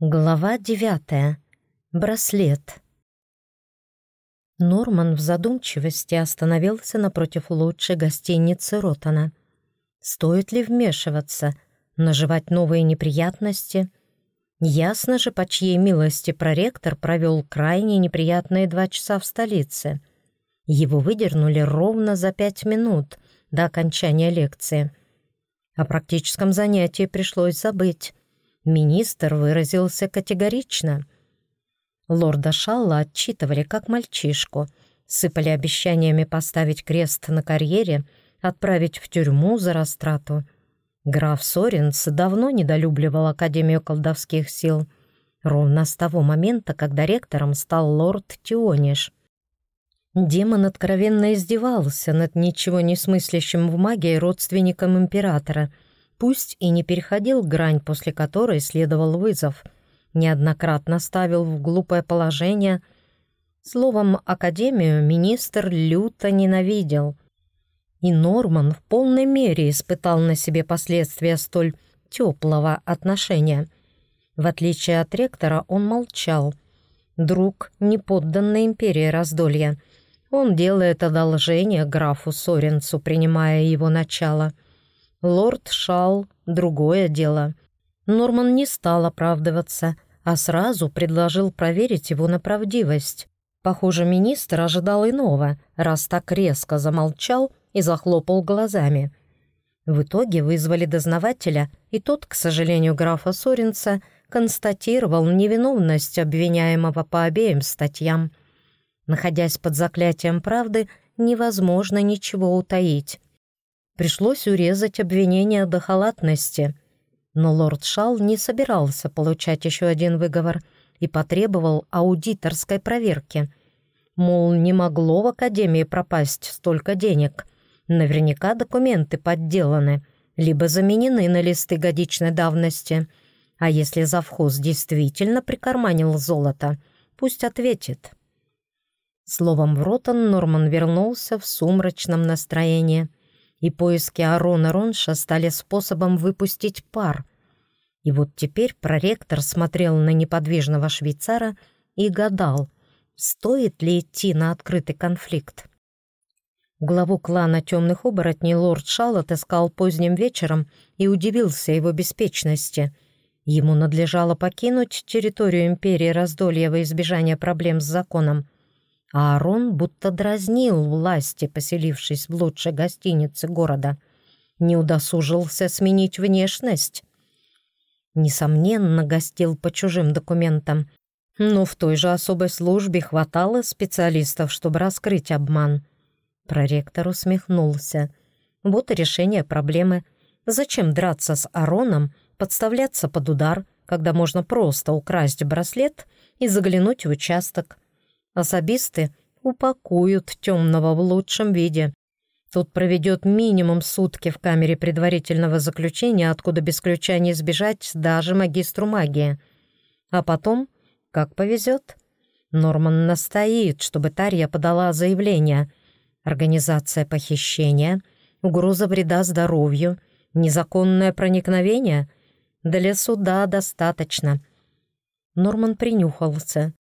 Глава девятая. Браслет. Норман в задумчивости остановился напротив лучшей гостиницы Ротана. Стоит ли вмешиваться, наживать новые неприятности? Ясно же, по чьей милости проректор провел крайне неприятные два часа в столице. Его выдернули ровно за пять минут до окончания лекции. О практическом занятии пришлось забыть. Министр выразился категорично. Лорда Шалла отчитывали как мальчишку, сыпали обещаниями поставить крест на карьере, отправить в тюрьму за растрату. Граф Соренс давно недолюбливал Академию колдовских сил, ровно с того момента, когда ректором стал лорд Тиониш. Демон откровенно издевался над ничего не смыслящим в магии родственником императора — пусть и не переходил грань, после которой следовал вызов, неоднократно ставил в глупое положение. Словом, Академию министр люто ненавидел. И Норман в полной мере испытал на себе последствия столь теплого отношения. В отличие от ректора, он молчал. Друг, не подданный империи раздолья. Он делает одолжение графу Соренцу, принимая его начало — Лорд Шал — другое дело. Норман не стал оправдываться, а сразу предложил проверить его на правдивость. Похоже, министр ожидал иного, раз так резко замолчал и захлопал глазами. В итоге вызвали дознавателя, и тот, к сожалению, графа Соренца, констатировал невиновность обвиняемого по обеим статьям. Находясь под заклятием правды, невозможно ничего утаить. Пришлось урезать обвинение до халатности. Но лорд Шал не собирался получать еще один выговор и потребовал аудиторской проверки. Мол, не могло в Академии пропасть столько денег. Наверняка документы подделаны, либо заменены на листы годичной давности. А если завхоз действительно прикарманил золото, пусть ответит. Словом, в Ротон Норман вернулся в сумрачном настроении — и поиски Арона Ронша стали способом выпустить пар. И вот теперь проректор смотрел на неподвижного швейцара и гадал, стоит ли идти на открытый конфликт. Главу клана темных оборотней лорд Шалот искал поздним вечером и удивился его беспечности. Ему надлежало покинуть территорию империи раздолья во избежание проблем с законом — а Арон будто дразнил власти, поселившись в лучшей гостинице города. Не удосужился сменить внешность. Несомненно, гостил по чужим документам, но в той же особой службе хватало специалистов, чтобы раскрыть обман. Проректор усмехнулся. Вот и решение проблемы. Зачем драться с Ароном, подставляться под удар, когда можно просто украсть браслет и заглянуть в участок? Особисты упакуют темного в лучшем виде. Тут проведет минимум сутки в камере предварительного заключения, откуда без ключа не сбежать даже магистру магии. А потом, как повезет, Норман настоит, чтобы Тарья подала заявление. Организация похищения, угроза вреда здоровью, незаконное проникновение. Для суда достаточно. Норман принюхался.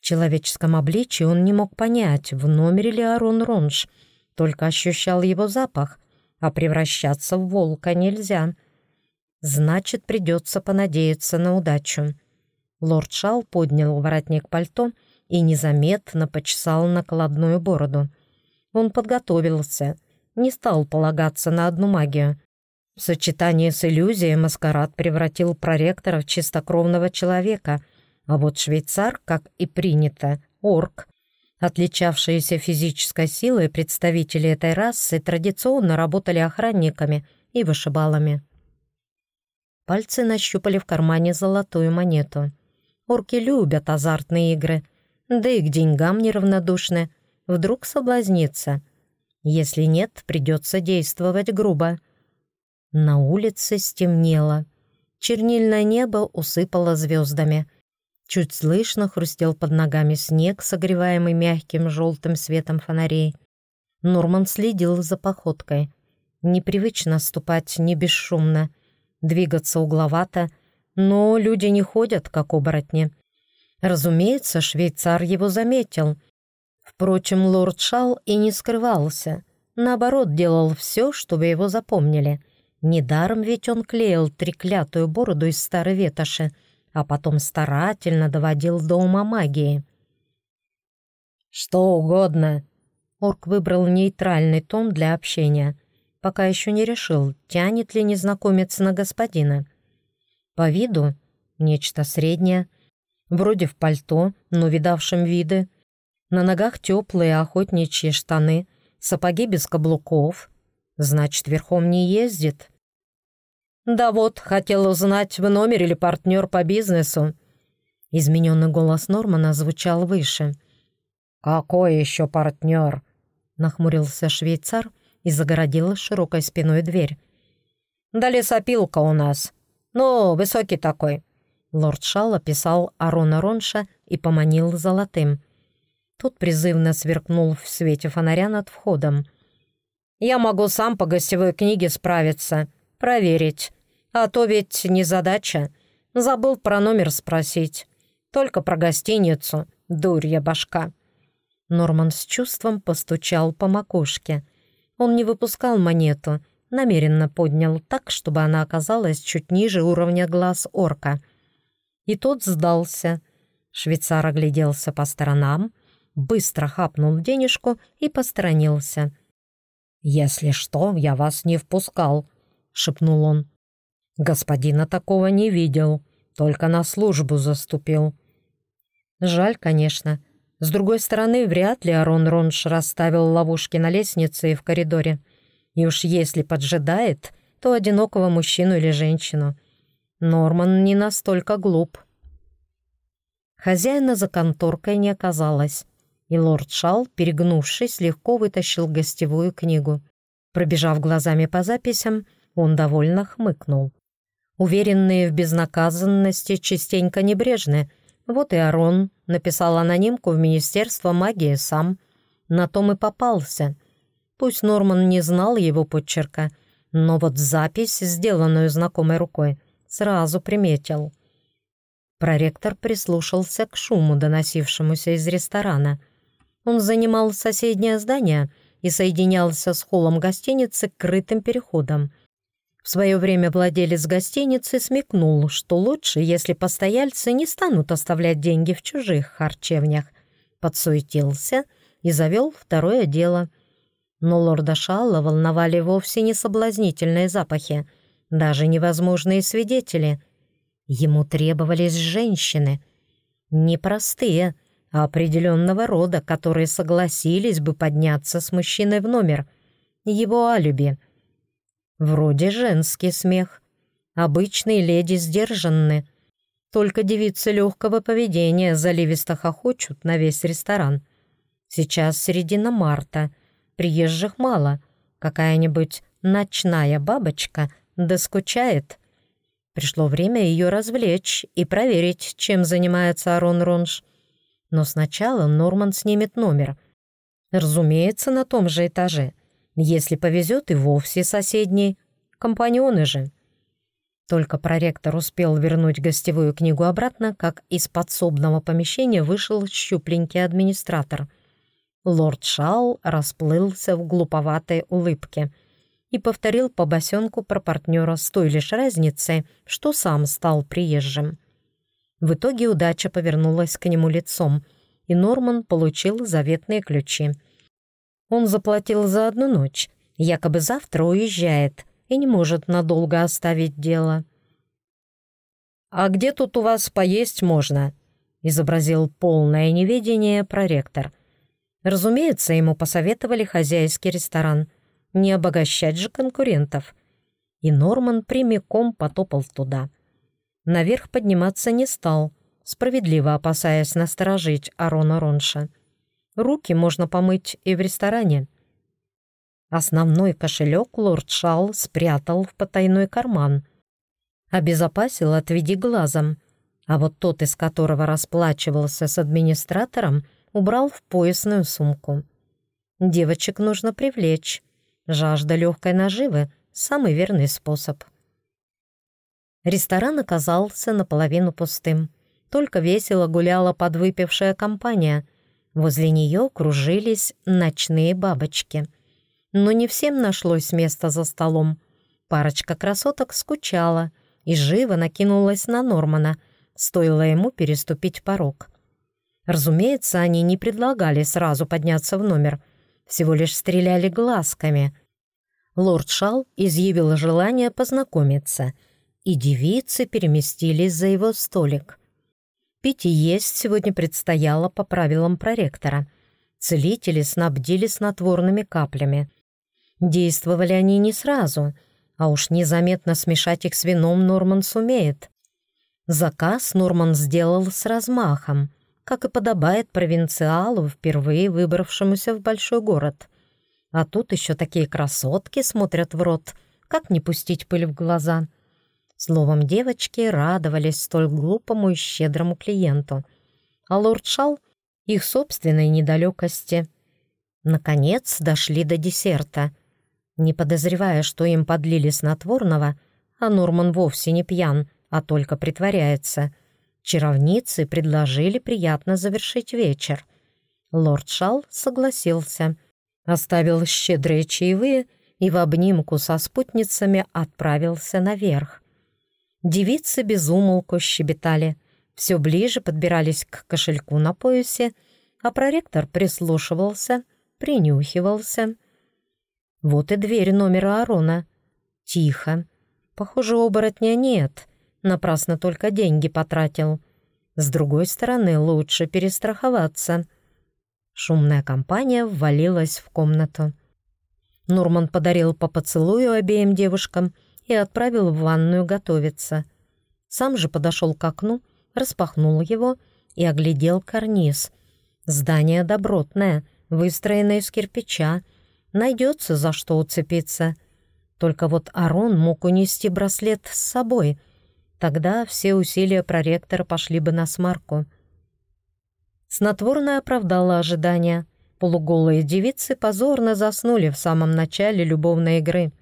В человеческом обличии он не мог понять, в номере ли Арон Ронж, только ощущал его запах, а превращаться в волка нельзя. Значит, придется понадеяться на удачу. Лорд Шал поднял воротник пальто и незаметно почесал накладную бороду. Он подготовился, не стал полагаться на одну магию. В сочетании с иллюзией маскарад превратил проректора в чистокровного человека — а вот швейцар, как и принято, орк, отличавшиеся физической силой представители этой расы, традиционно работали охранниками и вышибалами. Пальцы нащупали в кармане золотую монету. Орки любят азартные игры, да и к деньгам неравнодушны. Вдруг соблазнится. Если нет, придется действовать грубо. На улице стемнело. Чернильное небо усыпало звездами — Чуть слышно хрустел под ногами снег, согреваемый мягким желтым светом фонарей. Норман следил за походкой. Непривычно ступать не бесшумно, двигаться угловато, но люди не ходят, как оборотни. Разумеется, швейцар его заметил. Впрочем, лорд Шал и не скрывался. Наоборот, делал все, чтобы его запомнили. Недаром ведь он клеил треклятую бороду из старой ветоши, а потом старательно доводил до ума магии. «Что угодно», Орк выбрал нейтральный тон для общения, пока еще не решил, тянет ли незнакомец на господина. По виду нечто среднее, вроде в пальто, но видавшем виды. На ногах теплые охотничьи штаны, сапоги без каблуков. Значит, верхом не ездит. «Да вот, хотел узнать, в номере или партнер по бизнесу». Измененный голос Нормана звучал выше. «Какой еще партнер?» нахмурился швейцар и загородил широкой спиной дверь. «Да лесопилка у нас. Ну, высокий такой». Лорд Шал описал Арона Ронша и поманил золотым. Тот призывно сверкнул в свете фонаря над входом. «Я могу сам по гостевой книге справиться, проверить. А то ведь не задача. Забыл про номер спросить. Только про гостиницу, дурья башка». Норман с чувством постучал по макушке. Он не выпускал монету, намеренно поднял так, чтобы она оказалась чуть ниже уровня глаз орка. И тот сдался. Швейцар огляделся по сторонам, быстро хапнул денежку и посторонился. «Если что, я вас не впускал», — шепнул он. «Господина такого не видел, только на службу заступил». Жаль, конечно, — с другой стороны, вряд ли Арон Ронш расставил ловушки на лестнице и в коридоре. И уж если поджидает, то одинокого мужчину или женщину. Норман не настолько глуп. Хозяина за конторкой не оказалось, и лорд Шал, перегнувшись, легко вытащил гостевую книгу. Пробежав глазами по записям, он довольно хмыкнул. Уверенные в безнаказанности частенько небрежны — вот и Арон написал анонимку в Министерство магии сам. На том и попался. Пусть Норман не знал его подчерка, но вот запись, сделанную знакомой рукой, сразу приметил. Проректор прислушался к шуму, доносившемуся из ресторана. Он занимал соседнее здание и соединялся с холлом гостиницы крытым переходом. В свое время владелец гостиницы смекнул, что лучше, если постояльцы не станут оставлять деньги в чужих харчевнях. Подсуетился и завел второе дело. Но лорда Шалла волновали вовсе не соблазнительные запахи, даже невозможные свидетели. Ему требовались женщины. Не простые, а определенного рода, которые согласились бы подняться с мужчиной в номер. Его алиби — Вроде женский смех. Обычные леди сдержанны. Только девицы легкого поведения заливисто хохочут на весь ресторан. Сейчас середина марта. Приезжих мало. Какая-нибудь ночная бабочка доскучает. Пришло время ее развлечь и проверить, чем занимается Арон Ронж. Но сначала Норман снимет номер. Разумеется, на том же этаже — если повезет, и вовсе соседний. Компаньоны же. Только проректор успел вернуть гостевую книгу обратно, как из подсобного помещения вышел щупленький администратор. Лорд Шау расплылся в глуповатой улыбке и повторил по босенку про партнера с той лишь разницей, что сам стал приезжим. В итоге удача повернулась к нему лицом, и Норман получил заветные ключи — он заплатил за одну ночь, якобы завтра уезжает и не может надолго оставить дело. «А где тут у вас поесть можно?» — изобразил полное неведение проректор. Разумеется, ему посоветовали хозяйский ресторан. Не обогащать же конкурентов. И Норман прямиком потопал туда. Наверх подниматься не стал, справедливо опасаясь насторожить Арона Ронша. Руки можно помыть и в ресторане. Основной кошелек лорд Шал спрятал в потайной карман. Обезопасил «отведи глазом», а вот тот, из которого расплачивался с администратором, убрал в поясную сумку. Девочек нужно привлечь. Жажда легкой наживы — самый верный способ. Ресторан оказался наполовину пустым. Только весело гуляла подвыпившая компания. Возле нее кружились ночные бабочки. Но не всем нашлось место за столом. Парочка красоток скучала и живо накинулась на Нормана, стоило ему переступить порог. Разумеется, они не предлагали сразу подняться в номер, всего лишь стреляли глазками. Лорд Шал изъявил желание познакомиться, и девицы переместились за его столик. Пить и есть сегодня предстояло по правилам проректора. Целители снабдили снотворными каплями. Действовали они не сразу, а уж незаметно смешать их с вином Норман сумеет. Заказ Норман сделал с размахом, как и подобает провинциалу, впервые выбравшемуся в большой город. А тут еще такие красотки смотрят в рот, как не пустить пыль в глаза — Словом, девочки радовались столь глупому и щедрому клиенту, а лорд Шал — их собственной недалекости. Наконец дошли до десерта. Не подозревая, что им подлили снотворного, а Норман вовсе не пьян, а только притворяется, чаровницы предложили приятно завершить вечер. Лорд Шал согласился, оставил щедрые чаевые и в обнимку со спутницами отправился наверх. Девицы безумолку щебетали, все ближе подбирались к кошельку на поясе, а проректор прислушивался, принюхивался. Вот и дверь номера Арона. Тихо. Похоже, оборотня нет. Напрасно только деньги потратил. С другой стороны, лучше перестраховаться. Шумная компания ввалилась в комнату. Нурман подарил по поцелую обеим девушкам — и отправил в ванную готовиться. Сам же подошел к окну, распахнул его и оглядел карниз. Здание добротное, выстроенное из кирпича. Найдется за что уцепиться. Только вот Арон мог унести браслет с собой. Тогда все усилия проректора пошли бы на смарку. Снотворное оправдало ожидания. Полуголые девицы позорно заснули в самом начале любовной игры.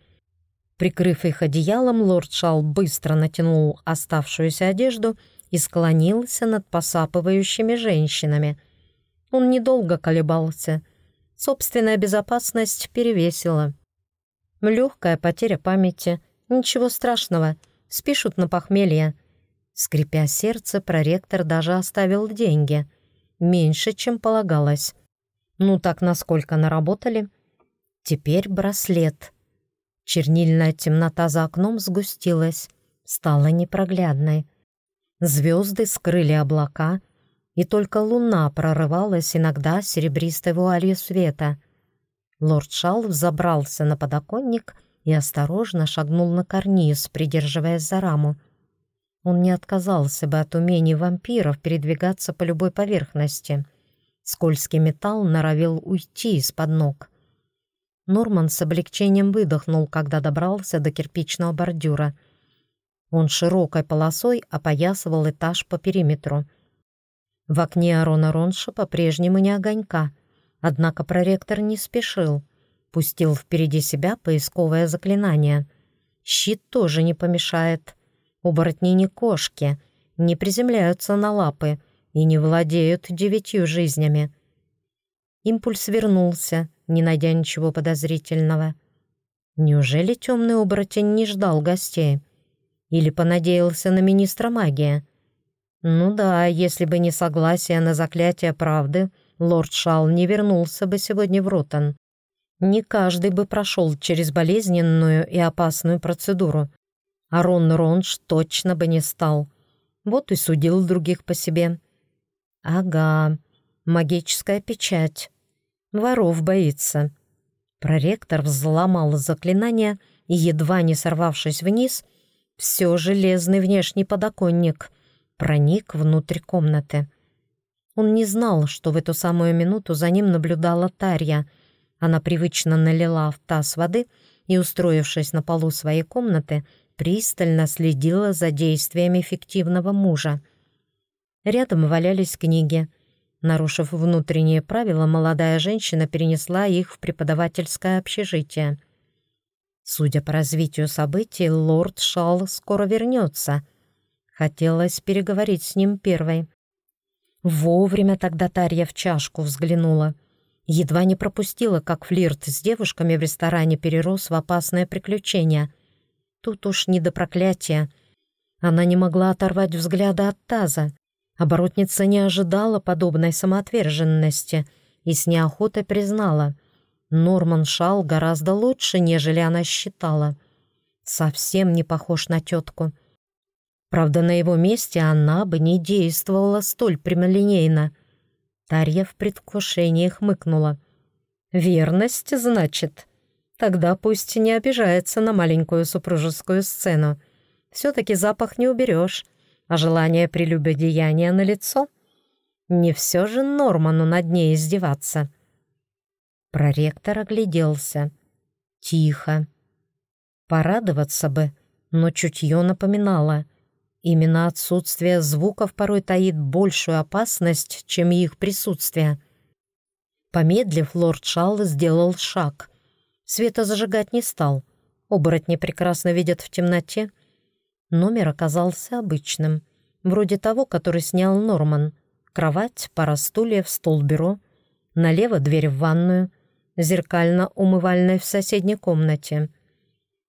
Прикрыв их одеялом, лорд Шал быстро натянул оставшуюся одежду и склонился над посапывающими женщинами. Он недолго колебался. Собственная безопасность перевесила. Легкая потеря памяти. Ничего страшного. Спишут на похмелье. Скрипя сердце, проректор даже оставил деньги. Меньше, чем полагалось. Ну так насколько наработали? Теперь браслет — Чернильная темнота за окном сгустилась, стала непроглядной. Звезды скрыли облака, и только луна прорывалась иногда серебристой вуалью света. Лорд Шал взобрался на подоконник и осторожно шагнул на карниз, придерживаясь за раму. Он не отказался бы от умений вампиров передвигаться по любой поверхности. Скользкий металл норовил уйти из-под ног — Норман с облегчением выдохнул, когда добрался до кирпичного бордюра. Он широкой полосой опоясывал этаж по периметру. В окне Арона Ронша по-прежнему не огонька, однако проректор не спешил. Пустил впереди себя поисковое заклинание. Щит тоже не помешает. Оборотни не кошки, не приземляются на лапы и не владеют девятью жизнями. Импульс вернулся — не найдя ничего подозрительного. Неужели темный оборотень не ждал гостей? Или понадеялся на министра магии? Ну да, если бы не согласие на заклятие правды, лорд Шал не вернулся бы сегодня в Ротан. Не каждый бы прошел через болезненную и опасную процедуру. А Рон Ронж точно бы не стал. Вот и судил других по себе. Ага, магическая печать. Воров боится. Проректор взломал заклинание и, едва не сорвавшись вниз, все железный внешний подоконник проник внутрь комнаты. Он не знал, что в эту самую минуту за ним наблюдала Тарья. Она привычно налила в таз воды и, устроившись на полу своей комнаты, пристально следила за действиями фиктивного мужа. Рядом валялись книги — Нарушив внутренние правила, молодая женщина перенесла их в преподавательское общежитие. Судя по развитию событий, лорд Шал скоро вернется. Хотелось переговорить с ним первой. Вовремя тогда Тарья в чашку взглянула. Едва не пропустила, как флирт с девушками в ресторане перерос в опасное приключение. Тут уж не до проклятия. Она не могла оторвать взгляда от таза. Оборотница не ожидала подобной самоотверженности и с неохотой признала — Норман Шал гораздо лучше, нежели она считала. Совсем не похож на тетку. Правда, на его месте она бы не действовала столь прямолинейно. Тарья в предвкушении хмыкнула. «Верность, значит? Тогда пусть не обижается на маленькую супружескую сцену. Все-таки запах не уберешь, а желание прелюбодеяния на лицо. Не все же Норману над ней издеваться». Проректор огляделся. Тихо. Порадоваться бы, но чутье напоминало. Именно отсутствие звуков порой таит большую опасность, чем их присутствие. Помедлив, лорд Шалл сделал шаг. Света зажигать не стал. Оборотни прекрасно видят в темноте. Номер оказался обычным, вроде того, который снял Норман. Кровать, пара стульев, стол-бюро. Налево дверь в ванную — зеркально-умывальной в соседней комнате.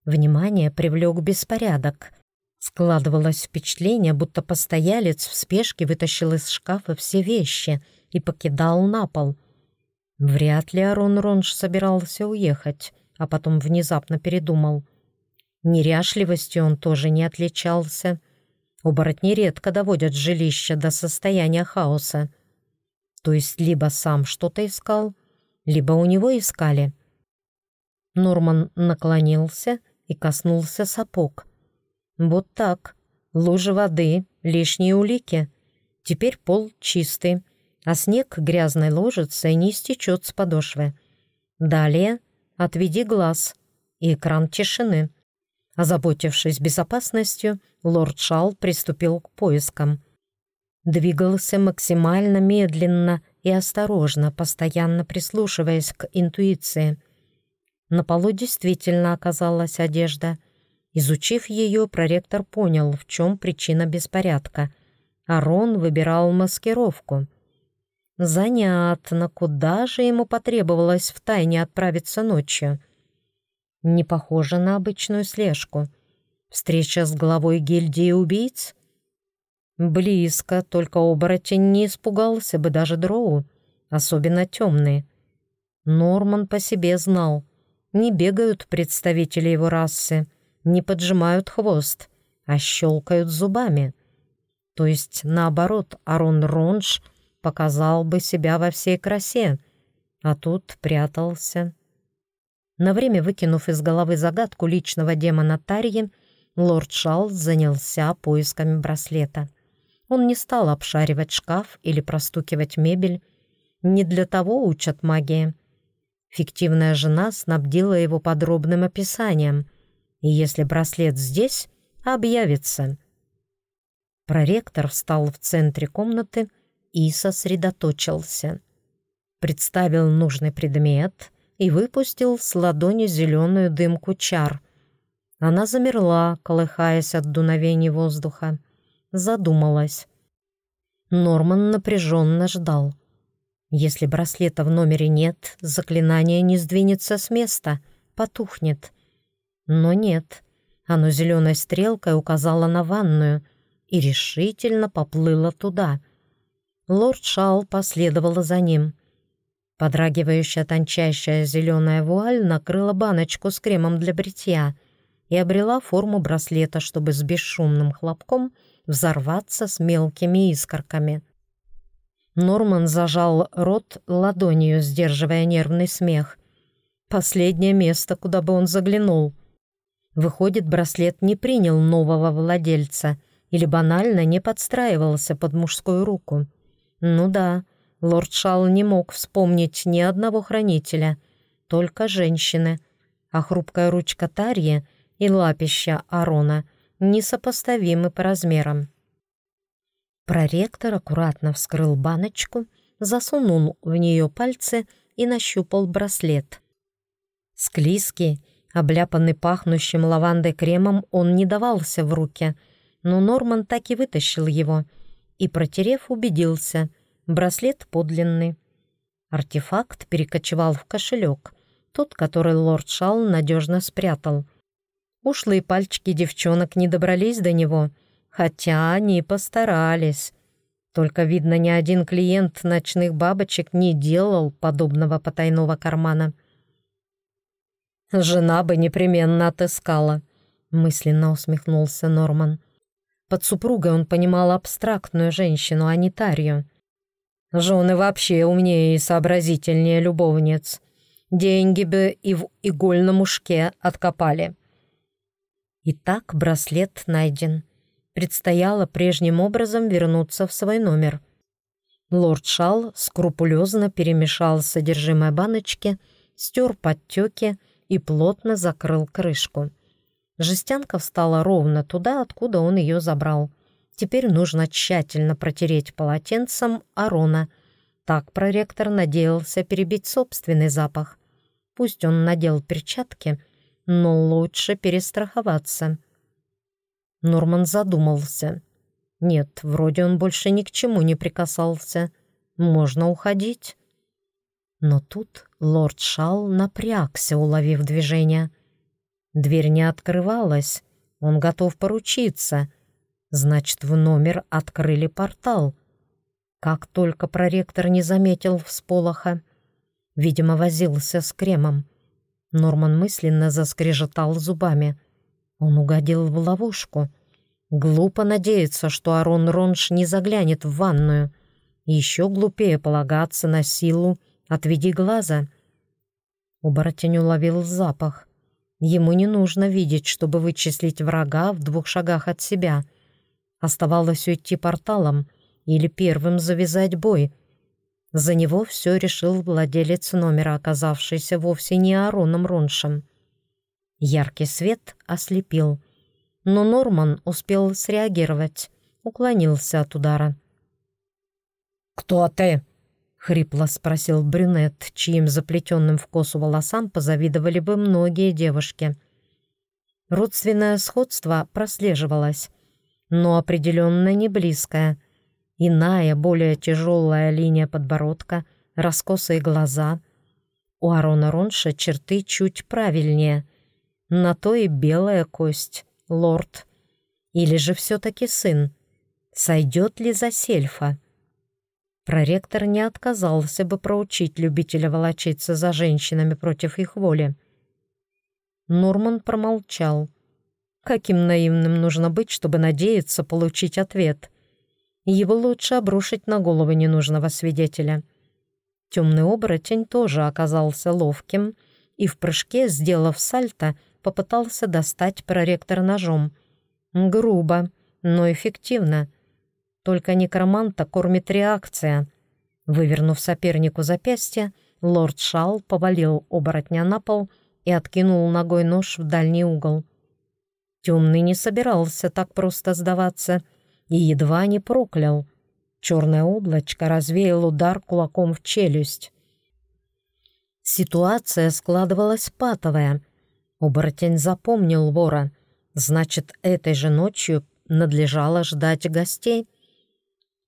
Внимание привлек беспорядок. Складывалось впечатление, будто постоялец в спешке вытащил из шкафа все вещи и покидал на пол. Вряд ли Арон Ронж собирался уехать, а потом внезапно передумал. Неряшливостью он тоже не отличался. Оборотни редко доводят жилище до состояния хаоса. То есть либо сам что-то искал, либо у него искали. Норман наклонился и коснулся сапог. Вот так. Лужа воды, лишние улики. Теперь пол чистый, а снег грязной ложится и не стечет с подошвы. Далее отведи глаз и экран тишины. Озаботившись безопасностью, лорд Шал приступил к поискам. Двигался максимально медленно и осторожно, постоянно прислушиваясь к интуиции. На полу действительно оказалась одежда. Изучив ее, проректор понял, в чем причина беспорядка. Арон выбирал маскировку. Занятно, куда же ему потребовалось втайне отправиться ночью? Не похоже на обычную слежку. Встреча с главой гильдии убийц — Близко, только оборотень не испугался бы даже дроу, особенно темные. Норман по себе знал. Не бегают представители его расы, не поджимают хвост, а щелкают зубами. То есть, наоборот, Арон Ронж показал бы себя во всей красе, а тут прятался. На время выкинув из головы загадку личного демона Тарьи, лорд Шал занялся поисками браслета. Он не стал обшаривать шкаф или простукивать мебель. Не для того учат магии. Фиктивная жена снабдила его подробным описанием. И если браслет здесь, объявится. Проректор встал в центре комнаты и сосредоточился. Представил нужный предмет и выпустил с ладони зеленую дымку чар. Она замерла, колыхаясь от дуновений воздуха задумалась. Норман напряженно ждал. Если браслета в номере нет, заклинание не сдвинется с места, потухнет. Но нет, оно зеленой стрелкой указало на ванную и решительно поплыло туда. Лорд Шал последовала за ним. Подрагивающая тончайшая зеленая вуаль накрыла баночку с кремом для бритья и обрела форму браслета, чтобы с бесшумным хлопком — взорваться с мелкими искорками. Норман зажал рот ладонью, сдерживая нервный смех. Последнее место, куда бы он заглянул. Выходит, браслет не принял нового владельца или банально не подстраивался под мужскую руку. Ну да, лорд Шал не мог вспомнить ни одного хранителя, только женщины, а хрупкая ручка Тарьи и лапища Арона — несопоставимы по размерам. Проректор аккуратно вскрыл баночку, засунул в нее пальцы и нащупал браслет. Склизкий Обляпанный пахнущим лавандой кремом, он не давался в руки, но Норман так и вытащил его и, протерев, убедился — браслет подлинный. Артефакт перекочевал в кошелек, тот, который лорд Шал надежно спрятал. Ушлые пальчики девчонок не добрались до него, хотя они постарались. Только, видно, ни один клиент ночных бабочек не делал подобного потайного кармана. «Жена бы непременно отыскала», — мысленно усмехнулся Норман. Под супругой он понимал абстрактную женщину, а не Тарью. Жены вообще умнее и сообразительнее любовниц. Деньги бы и в игольном ушке откопали. Итак, браслет найден. Предстояло прежним образом вернуться в свой номер. Лорд Шал скрупулезно перемешал содержимое баночки, стер подтеки и плотно закрыл крышку. Жестянка встала ровно туда, откуда он ее забрал. Теперь нужно тщательно протереть полотенцем Арона. Так проректор надеялся перебить собственный запах. Пусть он надел перчатки, но лучше перестраховаться. Норман задумался. Нет, вроде он больше ни к чему не прикасался. Можно уходить. Но тут лорд Шал напрягся, уловив движение. Дверь не открывалась. Он готов поручиться. Значит, в номер открыли портал. Как только проректор не заметил всполоха. Видимо, возился с кремом. Норман мысленно заскрежетал зубами. Он угодил в ловушку. Глупо надеяться, что Арон Ронш не заглянет в ванную. Еще глупее полагаться на силу «отведи глаза». Оборотень уловил запах. Ему не нужно видеть, чтобы вычислить врага в двух шагах от себя. Оставалось уйти порталом или первым завязать бой. За него все решил владелец номера, оказавшийся вовсе не Ароном Роншем. Яркий свет ослепил, но Норман успел среагировать, уклонился от удара. «Кто ты?» — хрипло спросил брюнет, чьим заплетенным в косу волосам позавидовали бы многие девушки. Родственное сходство прослеживалось, но определенно не близкое. Иная, более тяжелая линия подбородка, раскосые глаза. У Арона Ронша черты чуть правильнее. На то и белая кость, лорд. Или же все-таки сын. Сойдет ли за сельфа? Проректор не отказался бы проучить любителя волочиться за женщинами против их воли. Норман промолчал. Каким наивным нужно быть, чтобы надеяться получить ответ? Его лучше обрушить на голову ненужного свидетеля. Темный оборотень тоже оказался ловким и в прыжке, сделав сальто, попытался достать проректора ножом. Грубо, но эффективно — только некроманта кормит реакция. Вывернув сопернику запястье, лорд Шал повалил оборотня на пол и откинул ногой нож в дальний угол. Темный не собирался так просто сдаваться и едва не проклял. Черное облачко развеял удар кулаком в челюсть. Ситуация складывалась патовая. Оборотень запомнил вора. Значит, этой же ночью надлежало ждать гостей —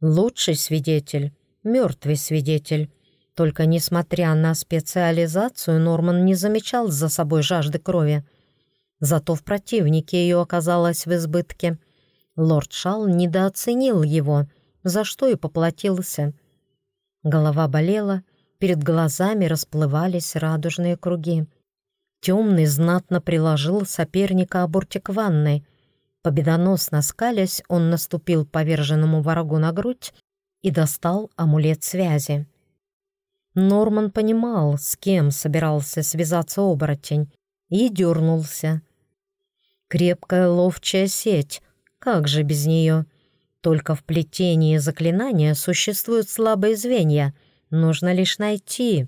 Лучший свидетель, мертвый свидетель. Только несмотря на специализацию, Норман не замечал за собой жажды крови. Зато в противнике ее оказалось в избытке. Лорд Шал недооценил его, за что и поплатился. Голова болела, перед глазами расплывались радужные круги. Темный знатно приложил соперника о бортик ванной, Победоносно скалясь, он наступил поверженному врагу на грудь и достал амулет связи. Норман понимал, с кем собирался связаться оборотень, и дернулся. Крепкая ловчая сеть, как же без нее? Только в плетении заклинания существуют слабые звенья, нужно лишь найти.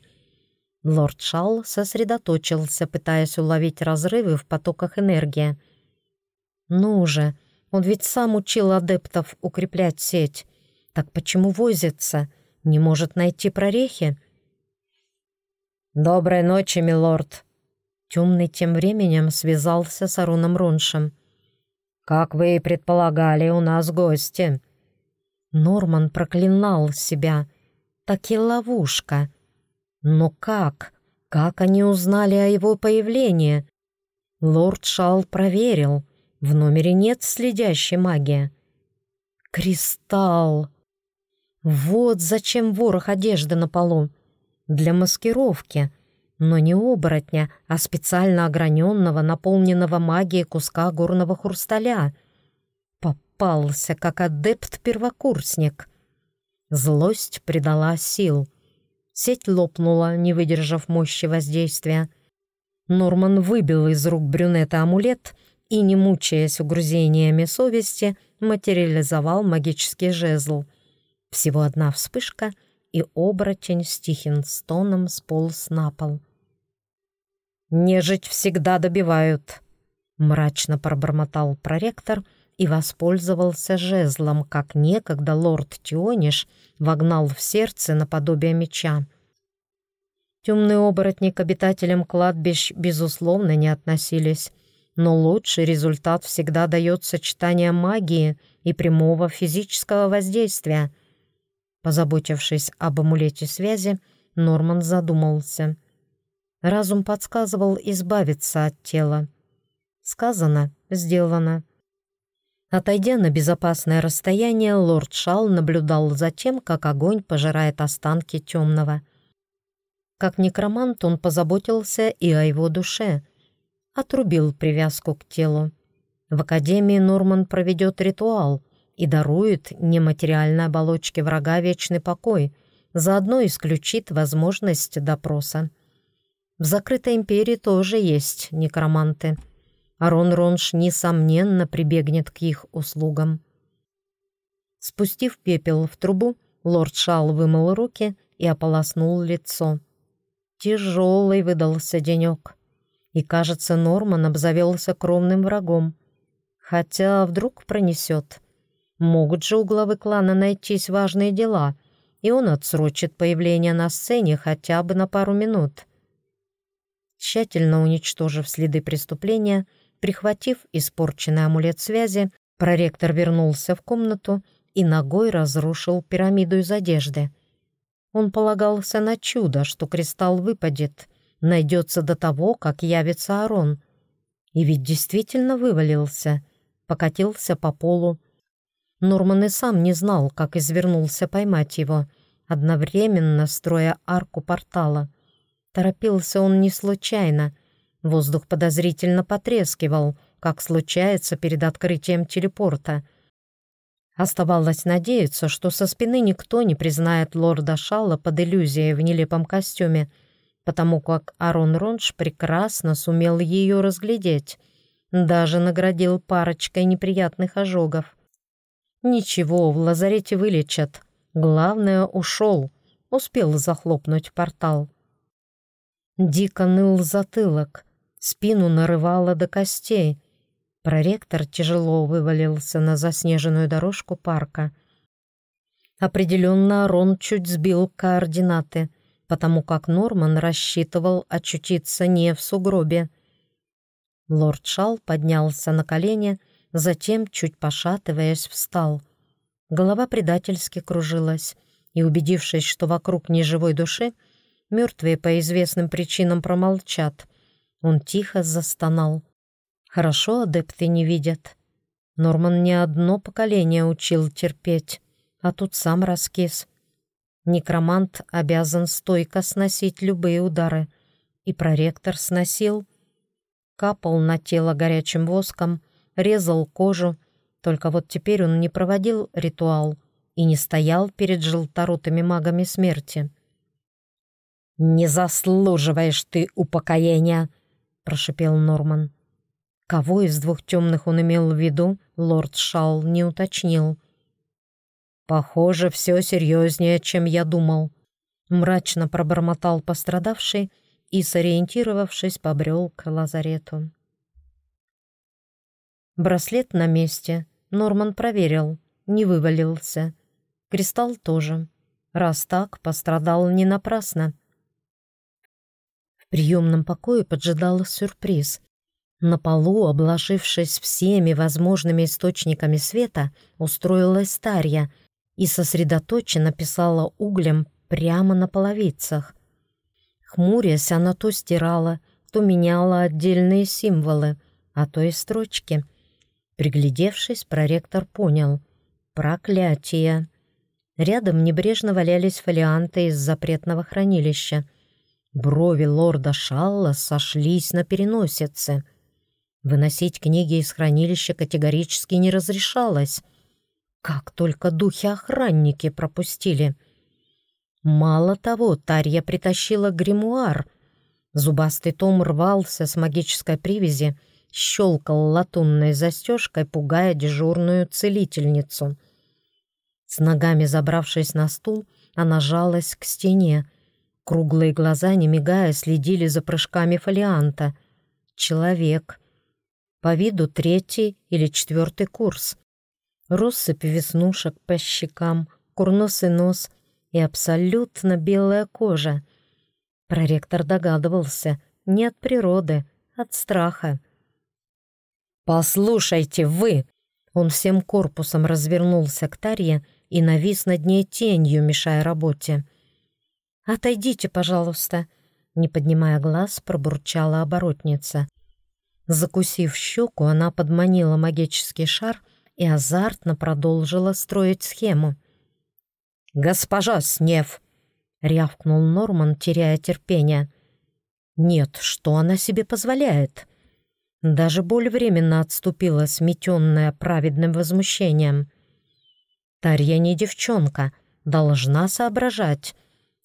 Лорд Шал сосредоточился, пытаясь уловить разрывы в потоках энергии — ну же, он ведь сам учил адептов укреплять сеть. Так почему возится? Не может найти прорехи? «Доброй ночи, милорд!» Темный тем временем связался с Ароном Роншем. «Как вы и предполагали, у нас гости». Норман проклинал себя. Таки ловушка. Но как? Как они узнали о его появлении? Лорд Шал проверил. В номере нет следящей магии. Кристалл! Вот зачем ворох одежды на полу. Для маскировки — но не оборотня, а специально ограненного, наполненного магией куска горного хрусталя. Попался, как адепт-первокурсник. Злость придала сил. Сеть лопнула, не выдержав мощи воздействия. Норман выбил из рук брюнета амулет и, не мучаясь угрызениями совести, материализовал магический жезл. Всего одна вспышка — и оборотень с тихим стоном сполз на пол. «Нежить всегда добивают», — мрачно пробормотал проректор и воспользовался жезлом, как некогда лорд Тиониш вогнал в сердце наподобие меча. Темные оборотни к обитателям кладбищ, безусловно, не относились, но лучший результат всегда дает сочетание магии и прямого физического воздействия. Позаботившись об амулете связи, Норман задумался — Разум подсказывал избавиться от тела. Сказано, сделано. Отойдя на безопасное расстояние, лорд Шал наблюдал за тем, как огонь пожирает останки темного. Как некромант он позаботился и о его душе. Отрубил привязку к телу. В Академии Норман проведет ритуал и дарует нематериальной оболочке врага вечный покой, заодно исключит возможность допроса. В закрытой империи тоже есть некроманты. Арон Ронш, несомненно, прибегнет к их услугам. Спустив пепел в трубу, лорд Шал вымыл руки и ополоснул лицо. Тяжелый выдался денек. И, кажется, Норман обзавелся кровным врагом. Хотя вдруг пронесет. Могут же у главы клана найтись важные дела, и он отсрочит появление на сцене хотя бы на пару минут. Тщательно уничтожив следы преступления, прихватив испорченный амулет связи, проректор вернулся в комнату и ногой разрушил пирамиду из одежды. Он полагался на чудо, что кристалл выпадет, найдется до того, как явится Арон. И ведь действительно вывалился, покатился по полу. Норман и сам не знал, как извернулся поймать его, одновременно строя арку портала — Торопился он не случайно. Воздух подозрительно потрескивал, как случается перед открытием телепорта. Оставалось надеяться, что со спины никто не признает лорда Шалла под иллюзией в нелепом костюме, потому как Арон Ронш прекрасно сумел ее разглядеть, даже наградил парочкой неприятных ожогов. Ничего, в лазарете вылечат. Главное, ушел, успел захлопнуть портал. Дико ныл затылок, спину нарывало до костей. Проректор тяжело вывалился на заснеженную дорожку парка. Определенно Рон чуть сбил координаты, потому как Норман рассчитывал очутиться не в сугробе. Лорд Шал поднялся на колени, затем, чуть пошатываясь, встал. Голова предательски кружилась, и, убедившись, что вокруг ни живой души, Мертвые по известным причинам промолчат. Он тихо застонал. Хорошо адепты не видят. Норман не одно поколение учил терпеть, а тут сам раскис. Некромант обязан стойко сносить любые удары. И проректор сносил. Капал на тело горячим воском, резал кожу. Только вот теперь он не проводил ритуал и не стоял перед желторотыми магами смерти. «Не заслуживаешь ты упокоения!» — прошипел Норман. Кого из двух темных он имел в виду, лорд Шал не уточнил. «Похоже, все серьезнее, чем я думал», — мрачно пробормотал пострадавший и, сориентировавшись, побрел к лазарету. Браслет на месте. Норман проверил, не вывалился. Кристалл тоже. Раз так, пострадал не напрасно. Приемном покое поджидал сюрприз. На полу, обложившись всеми возможными источниками света, устроилась Тарья и сосредоточенно писала углем прямо на половицах. Хмурясь, она то стирала, то меняла отдельные символы, а то и строчки. Приглядевшись, проректор понял — проклятие. Рядом небрежно валялись фолианты из запретного хранилища. Брови лорда Шалла сошлись на переносице. Выносить книги из хранилища категорически не разрешалось. Как только духи-охранники пропустили. Мало того, Тарья притащила гримуар. Зубастый том рвался с магической привязи, щелкал латунной застежкой, пугая дежурную целительницу. С ногами забравшись на стул, она жалась к стене, Круглые глаза, не мигая, следили за прыжками фолианта. Человек. По виду третий или четвертый курс. Россыпь веснушек по щекам, курносый нос и абсолютно белая кожа. Проректор догадывался, не от природы, от страха. «Послушайте, вы!» Он всем корпусом развернулся к Тарье и навис над ней тенью, мешая работе. «Отойдите, пожалуйста», — не поднимая глаз, пробурчала оборотница. Закусив щеку, она подманила магический шар и азартно продолжила строить схему. «Госпожа Снев!» — рявкнул Норман, теряя терпение. «Нет, что она себе позволяет?» Даже боль временно отступила, сметенная праведным возмущением. Тарья не девчонка, должна соображать.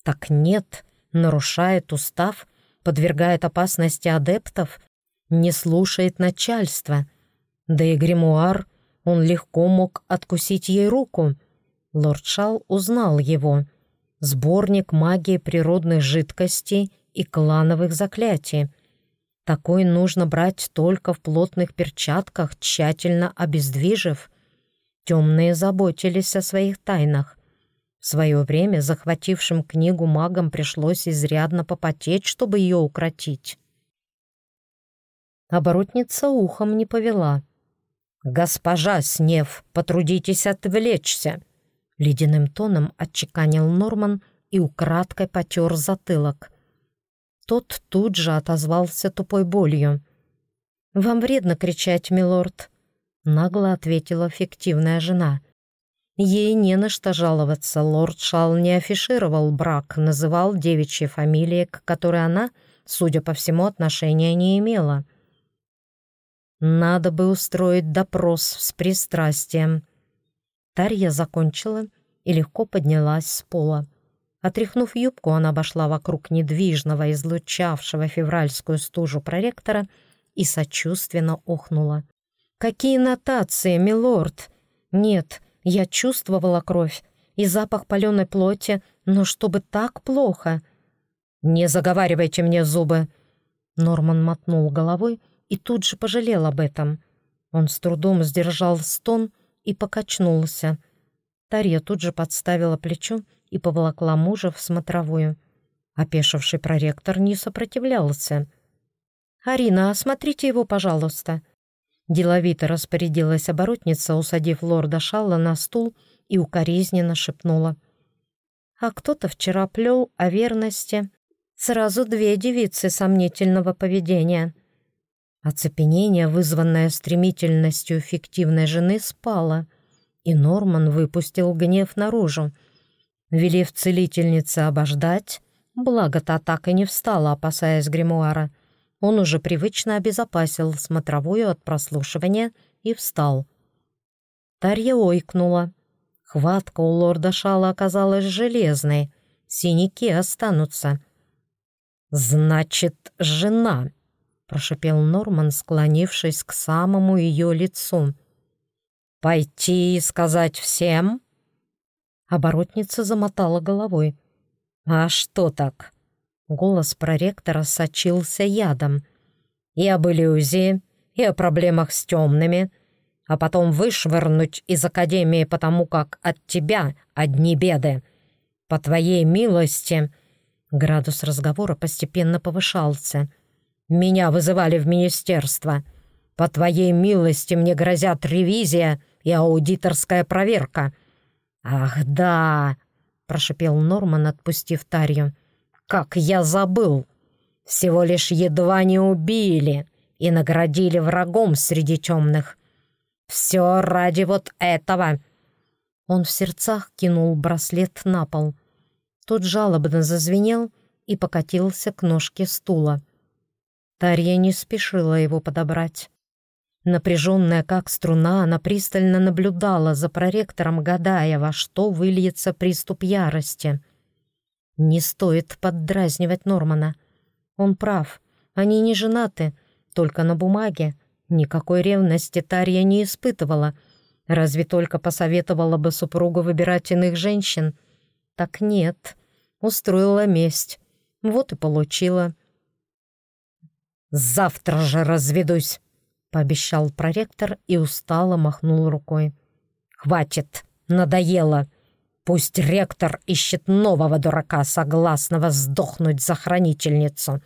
Так нет, нарушает устав, подвергает опасности адептов, не слушает начальства. Да и гримуар, он легко мог откусить ей руку. Лорд Шал узнал его. Сборник магии природных жидкостей и клановых заклятий. Такой нужно брать только в плотных перчатках, тщательно обездвижив. Темные заботились о своих тайнах. В свое время захватившим книгу магам пришлось изрядно попотеть, чтобы ее укротить. Оборотница ухом не повела. «Госпожа Снев, потрудитесь отвлечься!» Ледяным тоном отчеканил Норман и украдкой потер затылок. Тот тут же отозвался тупой болью. «Вам вредно кричать, милорд», — нагло ответила фиктивная жена. Ей не на что жаловаться. Лорд Шал не афишировал брак, называл девичьи фамилии, к которой она, судя по всему, отношения не имела. Надо бы устроить допрос с пристрастием. Тарья закончила и легко поднялась с пола. Отряхнув юбку, она обошла вокруг недвижного, излучавшего февральскую стужу проректора и сочувственно охнула. «Какие нотации, милорд? Нет, я чувствовала кровь и запах паленой плоти, но чтобы так плохо... «Не заговаривайте мне зубы!» Норман мотнул головой и тут же пожалел об этом. Он с трудом сдержал стон и покачнулся. Тарья тут же подставила плечо и поволокла мужа в смотровую. Опешивший проректор не сопротивлялся. «Арина, осмотрите его, пожалуйста», Деловито распорядилась оборотница, усадив лорда Шалла на стул и укоризненно шепнула. «А кто-то вчера плел о верности. Сразу две девицы сомнительного поведения». Оцепенение, вызванное стремительностью фиктивной жены, спало, и Норман выпустил гнев наружу. Велев целительнице обождать, благо та так и не встала, опасаясь гримуара — он уже привычно обезопасил смотровую от прослушивания и встал. Тарья ойкнула. Хватка у лорда Шала оказалась железной. Синяки останутся. «Значит, жена», — прошипел Норман, склонившись к самому ее лицу. «Пойти и сказать всем?» Оборотница замотала головой. «А что так? Голос проректора сочился ядом. «И об иллюзии, и о проблемах с темными, а потом вышвырнуть из Академии потому, как от тебя одни беды. По твоей милости...» Градус разговора постепенно повышался. «Меня вызывали в министерство. По твоей милости мне грозят ревизия и аудиторская проверка». «Ах, да!» — прошипел Норман, отпустив Тарью. «Как я забыл! Всего лишь едва не убили и наградили врагом среди темных. Все ради вот этого!» Он в сердцах кинул браслет на пол. Тот жалобно зазвенел и покатился к ножке стула. Тарья не спешила его подобрать. Напряженная как струна, она пристально наблюдала за проректором, гадая, во что выльется приступ ярости. Не стоит поддразнивать Нормана. Он прав, они не женаты, только на бумаге. Никакой ревности Тарья не испытывала, разве только посоветовала бы супругу выбирать иных женщин. Так нет, устроила месть, вот и получила. «Завтра же разведусь!» — пообещал проректор и устало махнул рукой. «Хватит! Надоело! Пусть ректор ищет нового дурака, согласного сдохнуть за хранительницу.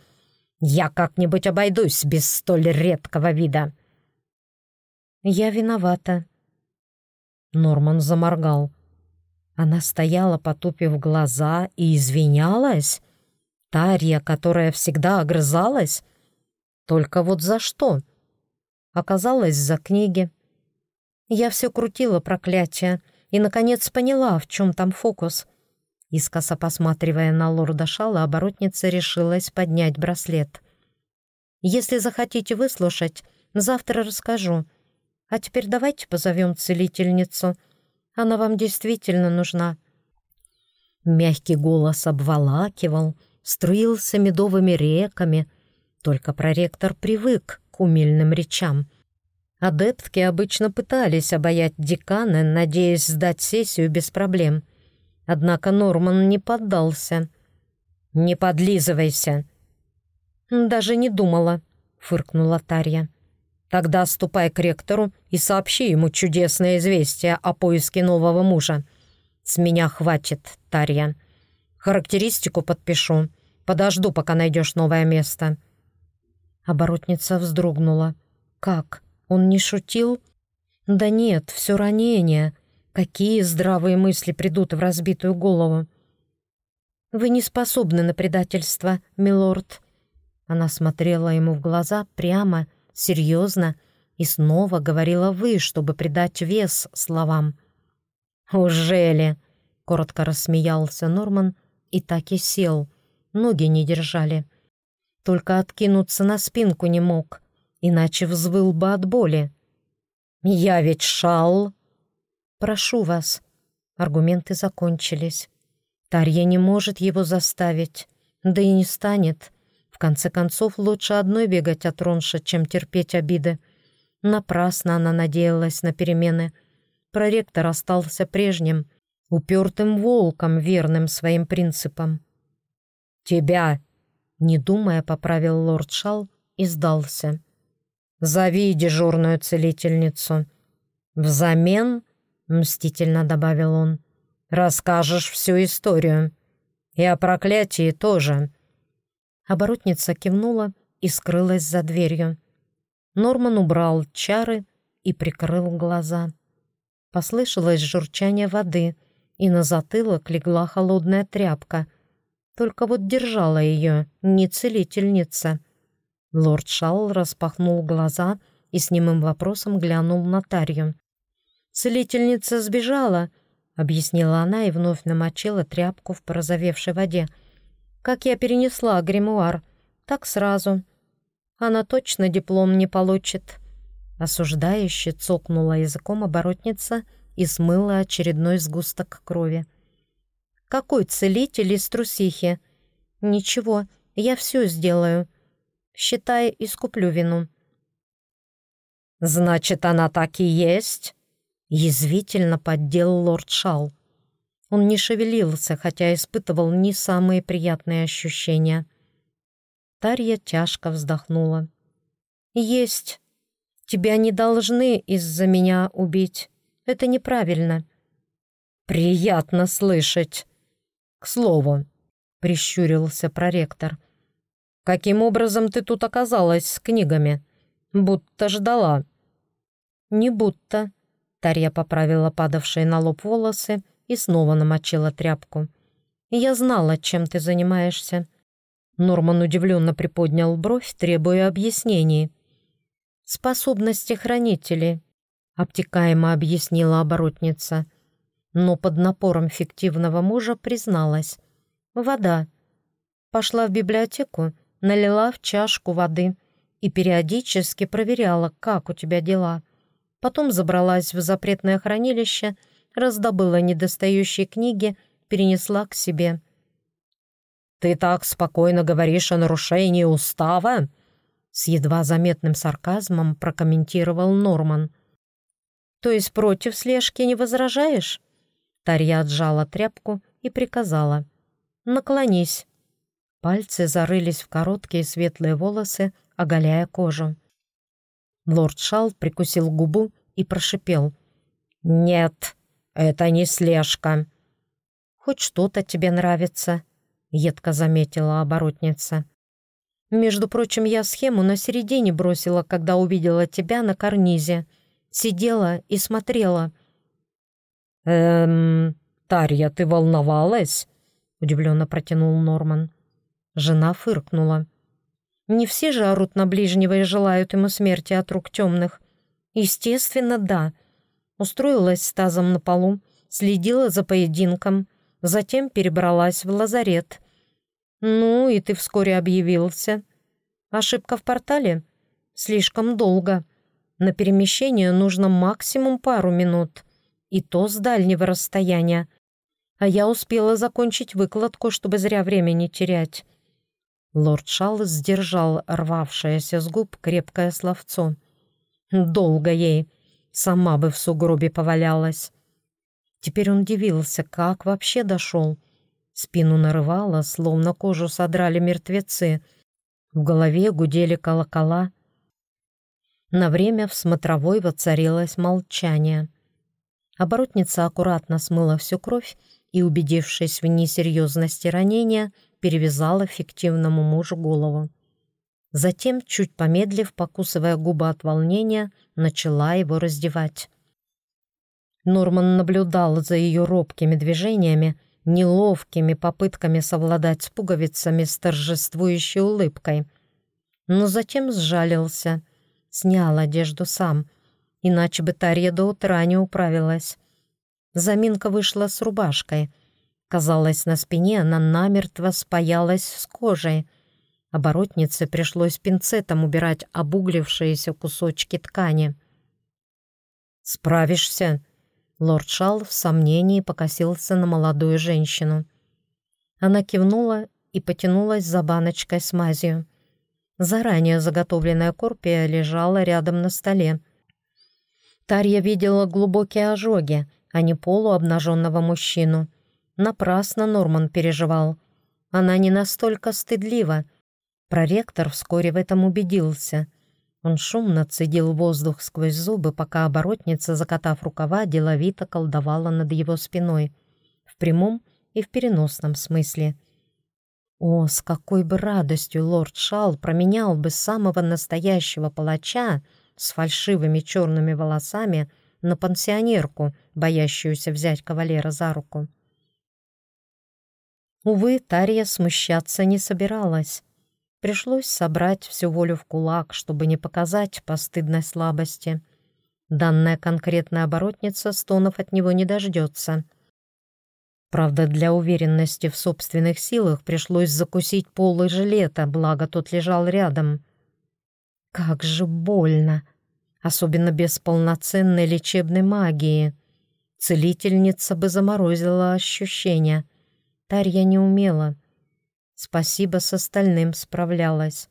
Я как-нибудь обойдусь без столь редкого вида». «Я виновата». Норман заморгал. Она стояла, потупив глаза, и извинялась. Тарья, которая всегда огрызалась. Только вот за что? — оказалась за книги. Я все крутила проклятие и, наконец, поняла, в чем там фокус. Искоса посматривая на лорда Шала, оборотница решилась поднять браслет. «Если захотите выслушать, завтра расскажу. А теперь давайте позовем целительницу. Она вам действительно нужна». Мягкий голос обволакивал, струился медовыми реками. Только проректор привык к умильным речам. Адептки обычно пытались обаять декана, надеясь сдать сессию без проблем. Однако Норман не поддался. «Не подлизывайся!» «Даже не думала», — фыркнула Тарья. «Тогда ступай к ректору и сообщи ему чудесное известие о поиске нового мужа. С меня хватит, Тарья. Характеристику подпишу. Подожду, пока найдешь новое место». Оборотница вздрогнула. «Как? Он не шутил?» «Да нет, все ранение. Какие здравые мысли придут в разбитую голову?» «Вы не способны на предательство, милорд». Она смотрела ему в глаза прямо, серьезно, и снова говорила «вы», чтобы придать вес словам. «Ужели?» — коротко рассмеялся Норман и так и сел. Ноги не держали. Только откинуться на спинку не мог, иначе взвыл бы от боли. «Я ведь шал!» «Прошу вас». Аргументы закончились. Тарья не может его заставить, да и не станет. В конце концов, лучше одной бегать от Ронша, чем терпеть обиды. Напрасно она надеялась на перемены. Проректор остался прежним, упертым волком, верным своим принципам. «Тебя не думая, поправил лорд Шал и сдался. «Зови дежурную целительницу». «Взамен», — мстительно добавил он, — «расскажешь всю историю. И о проклятии тоже». Оборотница кивнула и скрылась за дверью. Норман убрал чары и прикрыл глаза. Послышалось журчание воды, и на затылок легла холодная тряпка — только вот держала ее не целительница. Лорд Шалл распахнул глаза и с немым вопросом глянул на Тарью. «Целительница сбежала», — объяснила она и вновь намочила тряпку в порозовевшей воде. «Как я перенесла гримуар, так сразу. Она точно диплом не получит». Осуждающе цокнула языком оборотница и смыла очередной сгусток крови. Какой целитель из трусихи? Ничего, я все сделаю. Считай, искуплю вину. Значит, она так и есть? Язвительно поддел лорд Шал. Он не шевелился, хотя испытывал не самые приятные ощущения. Тарья тяжко вздохнула. «Есть. Тебя не должны из-за меня убить. Это неправильно». «Приятно слышать», к слову, прищурился проректор. «Каким образом ты тут оказалась с книгами? Будто ждала». «Не будто», — Тарья поправила падавшие на лоб волосы и снова намочила тряпку. «Я знала, чем ты занимаешься». Норман удивленно приподнял бровь, требуя объяснений. «Способности хранителей», — обтекаемо объяснила оборотница. Но под напором фиктивного мужа призналась. «Вода». Пошла в библиотеку, налила в чашку воды и периодически проверяла, как у тебя дела. Потом забралась в запретное хранилище, раздобыла недостающие книги, перенесла к себе. «Ты так спокойно говоришь о нарушении устава?» С едва заметным сарказмом прокомментировал Норман. «То есть против слежки не возражаешь?» Тарья отжала тряпку и приказала. «Наклонись». Пальцы зарылись в короткие светлые волосы, оголяя кожу. Лорд Шал прикусил губу и прошипел. «Нет, это не слежка». «Хоть что-то тебе нравится», — едко заметила оборотница. «Между прочим, я схему на середине бросила, когда увидела тебя на карнизе. Сидела и смотрела». «Эм, Тарья, ты волновалась?» — удивленно протянул Норман. Жена фыркнула. «Не все же орут на ближнего и желают ему смерти от рук темных. Естественно, да. Устроилась с тазом на полу, следила за поединком, затем перебралась в лазарет. Ну, и ты вскоре объявился. Ошибка в портале? Слишком долго. На перемещение нужно максимум пару минут, и то с дальнего расстояния. А я успела закончить выкладку, чтобы зря время не терять. Лорд Шал сдержал рвавшееся с губ крепкое словцо. «Долго ей. Сама бы в сугробе повалялась». Теперь он дивился, как вообще дошел. Спину нарывало, словно кожу содрали мертвецы. В голове гудели колокола. На время в смотровой воцарилось молчание. Оборотница аккуратно смыла всю кровь и, убедившись в несерьезности ранения, перевязала фиктивному мужу голову. Затем, чуть помедлив, покусывая губы от волнения, начала его раздевать. Норман наблюдал за ее робкими движениями, неловкими попытками совладать с пуговицами с торжествующей улыбкой. Но затем сжалился, снял одежду сам, иначе бы Тарья до утра не управилась. Заминка вышла с рубашкой — Казалось, на спине она намертво спаялась с кожей. Оборотнице пришлось пинцетом убирать обуглившиеся кусочки ткани. «Справишься?» Лорд Шал в сомнении покосился на молодую женщину. Она кивнула и потянулась за баночкой с мазью. Заранее заготовленная корпия лежала рядом на столе. Тарья видела глубокие ожоги, а не полуобнаженного мужчину. Напрасно Норман переживал. Она не настолько стыдлива. Проректор вскоре в этом убедился. Он шумно цедил воздух сквозь зубы, пока оборотница, закатав рукава, деловито колдовала над его спиной. В прямом и в переносном смысле. О, с какой бы радостью лорд Шал променял бы самого настоящего палача с фальшивыми черными волосами на пансионерку, боящуюся взять кавалера за руку. Увы, Тарья смущаться не собиралась. Пришлось собрать всю волю в кулак, чтобы не показать постыдной слабости. Данная конкретная оборотница стонов от него не дождется. Правда, для уверенности в собственных силах пришлось закусить полы жилета, благо тот лежал рядом. Как же больно! Особенно без полноценной лечебной магии. Целительница бы заморозила ощущения — Тарья не умела. Спасибо, с остальным справлялась.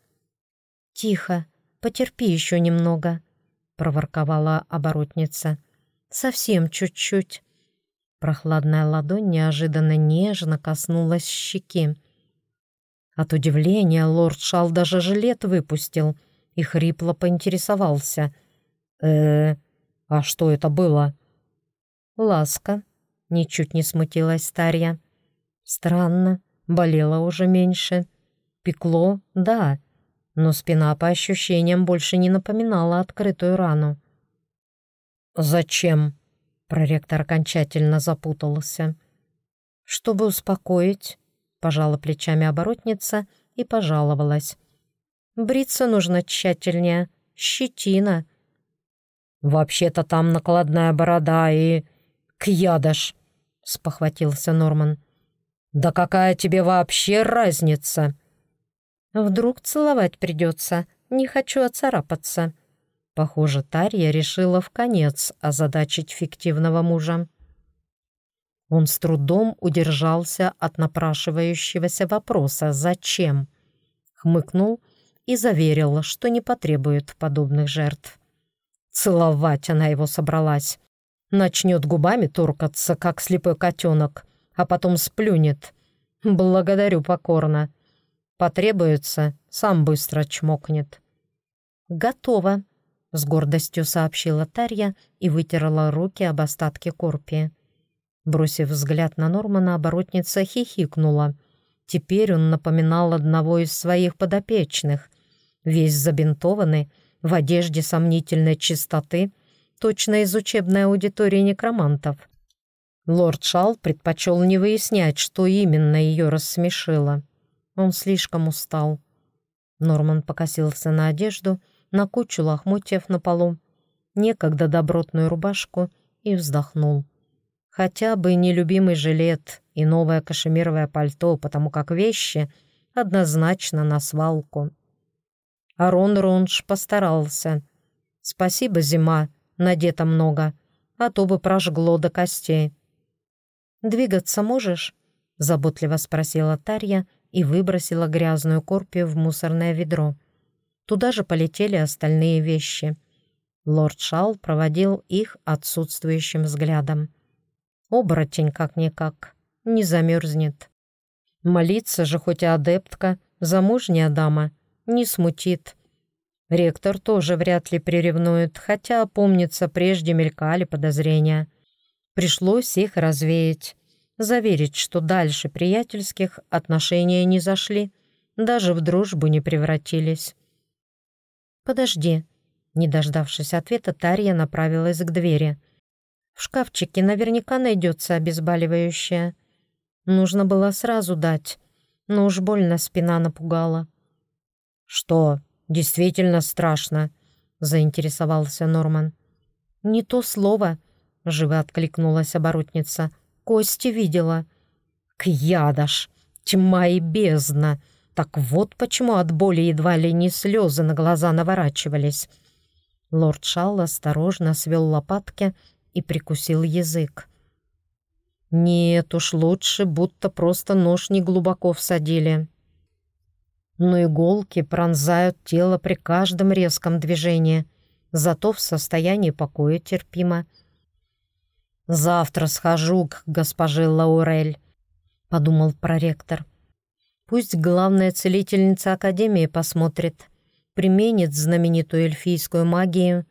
«Тихо, потерпи еще немного», — проворковала оборотница. «Совсем чуть-чуть». Прохладная ладонь неожиданно нежно коснулась щеки. От удивления лорд Шал даже жилет выпустил и хрипло поинтересовался. э а что это было?» «Ласка», — ничуть не смутилась Тарья. Странно, болело уже меньше. Пекло, да, но спина по ощущениям больше не напоминала открытую рану. «Зачем?» — проректор окончательно запутался. «Чтобы успокоить», — пожала плечами оборотница и пожаловалась. «Бриться нужно тщательнее, щетина». «Вообще-то там накладная борода и... кьядаш», — спохватился Норман. «Да какая тебе вообще разница?» «Вдруг целовать придется, не хочу оцарапаться». Похоже, Тарья решила в конец озадачить фиктивного мужа. Он с трудом удержался от напрашивающегося вопроса «Зачем?», хмыкнул и заверил, что не потребует подобных жертв. Целовать она его собралась. Начнет губами туркаться, как слепой котенок, а потом сплюнет. Благодарю покорно. Потребуется, сам быстро чмокнет. «Готово», — с гордостью сообщила Тарья и вытерла руки об остатки корпи. Бросив взгляд на Нормана, оборотница хихикнула. Теперь он напоминал одного из своих подопечных, весь забинтованный, в одежде сомнительной чистоты, точно из учебной аудитории некромантов. Лорд Шал предпочел не выяснять, что именно ее рассмешило. Он слишком устал. Норман покосился на одежду, на кучу лохмотьев на полу, некогда добротную рубашку и вздохнул. Хотя бы нелюбимый жилет и новое кашемировое пальто, потому как вещи однозначно на свалку. Арон Ронж постарался. Спасибо, зима, надето много, а то бы прожгло до костей. «Двигаться можешь?» — заботливо спросила Тарья и выбросила грязную корпию в мусорное ведро. Туда же полетели остальные вещи. Лорд Шал проводил их отсутствующим взглядом. Оборотень как-никак, не замерзнет. Молиться же хоть и адептка, замужняя дама, не смутит. Ректор тоже вряд ли приревнует, хотя, помнится, прежде мелькали подозрения. Пришлось их развеять, заверить, что дальше приятельских отношения не зашли, даже в дружбу не превратились. «Подожди», — не дождавшись ответа, Тарья направилась к двери — в шкафчике наверняка найдется обезболивающее. Нужно было сразу дать, но уж больно спина напугала. «Что, действительно страшно?» — заинтересовался Норман. «Не то слово», — живо откликнулась оборотница. «Кости видела». «Кьядаш! Тьма и бездна! Так вот почему от боли едва ли не слезы на глаза наворачивались». Лорд Шалл осторожно свел лопатки, — и прикусил язык. Нет уж, лучше, будто просто нож не глубоко всадили. Но иголки пронзают тело при каждом резком движении, зато в состоянии покоя терпимо. «Завтра схожу к госпоже Лаурель», — подумал проректор. «Пусть главная целительница Академии посмотрит, применит знаменитую эльфийскую магию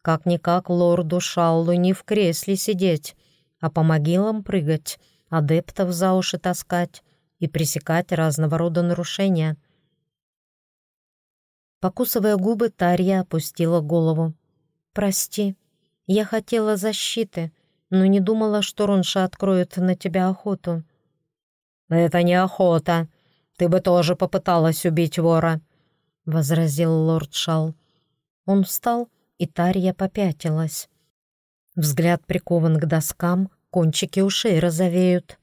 как-никак лорду Шаллу не в кресле сидеть, а по могилам прыгать, адептов за уши таскать и пресекать разного рода нарушения. Покусывая губы, Тарья опустила голову. «Прости, я хотела защиты, но не думала, что Ронша откроет на тебя охоту». «Это не охота. Ты бы тоже попыталась убить вора», — возразил лорд Шал. Он встал и Тарья попятилась. Взгляд прикован к доскам, кончики ушей розовеют.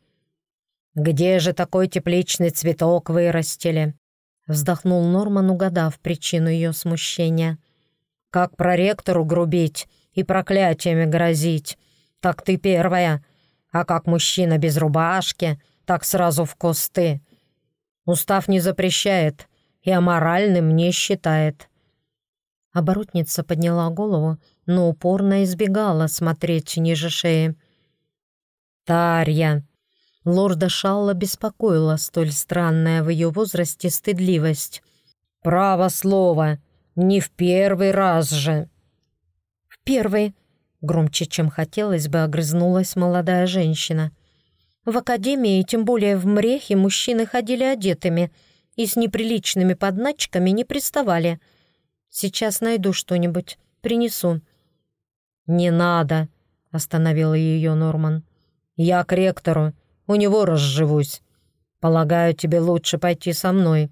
«Где же такой тепличный цветок вырастили?» Вздохнул Норман, угадав причину ее смущения. «Как проректору грубить и проклятиями грозить? Так ты первая. А как мужчина без рубашки, так сразу в кусты. Устав не запрещает и аморальным не считает». Оборотница подняла голову, но упорно избегала смотреть ниже шеи. «Тарья!» Лорда Шалла беспокоила столь странная в ее возрасте стыдливость. «Право слово! Не в первый раз же!» «В первый!» — громче, чем хотелось бы, огрызнулась молодая женщина. В академии, тем более в Мрехе, мужчины ходили одетыми и с неприличными подначками не приставали. Сейчас найду что-нибудь, принесу». «Не надо», — остановил ее Норман. «Я к ректору, у него разживусь. Полагаю, тебе лучше пойти со мной.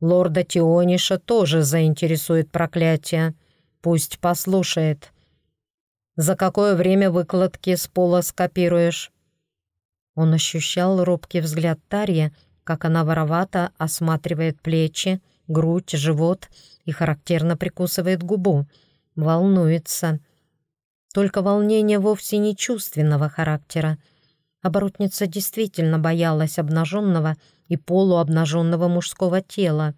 Лорда Тиониша тоже заинтересует проклятие. Пусть послушает. За какое время выкладки с пола скопируешь?» Он ощущал робкий взгляд Тарья, как она воровато осматривает плечи, грудь, живот и характерно прикусывает губу. Волнуется. Только волнение вовсе не чувственного характера. Оборотница действительно боялась обнаженного и полуобнаженного мужского тела.